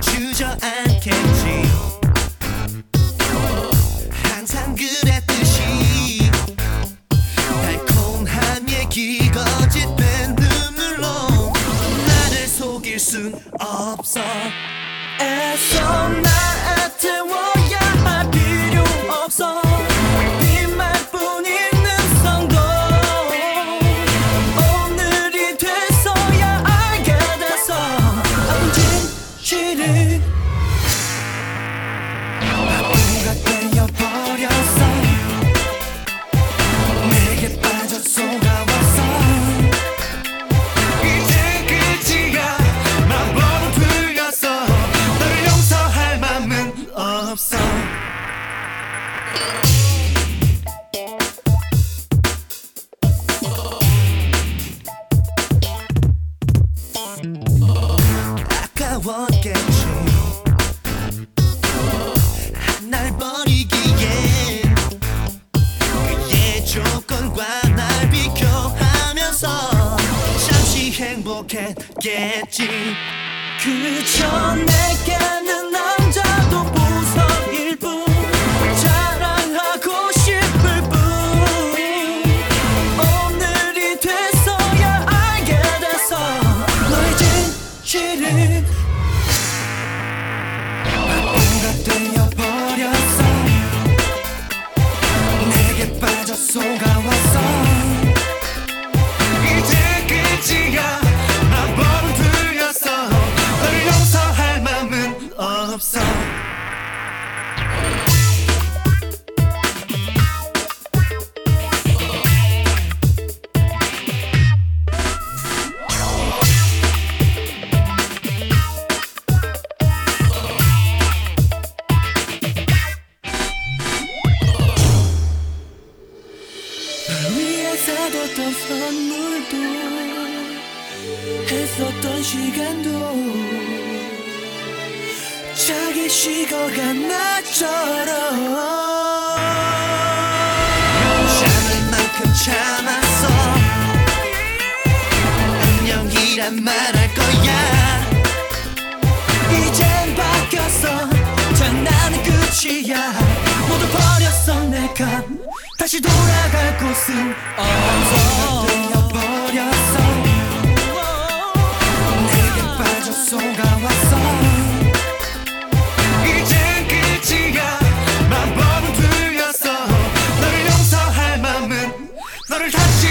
주저앉겠지. 항상 그랬듯이 달콤한 얘기 거짓된 눈물로 나를 속일 순 없어. 애써 나 조건과 날 비교하면서 잠시 행복했겠지. 그저 내게 는 남자도 보석일 뿐 자랑하고 싶을 뿐. 오늘이 돼서야 알게 됐어 너의 진실을 내게 속아왔어 위에 사뒀던 선물도 했었던 시간도 자기 식어간 나처럼 참을 만큼 참았어. 안녕이란 말할 거야. 이젠 바뀌었어. 장난은 끝이야. 모두 버렸어 내가 다시 돌아갈 곳은 없어 되어버렸어 내게 빠져 속아왔어 이젠 끝이야. 마법은 풀렸어. 너를 용서할 맘은 너를 다시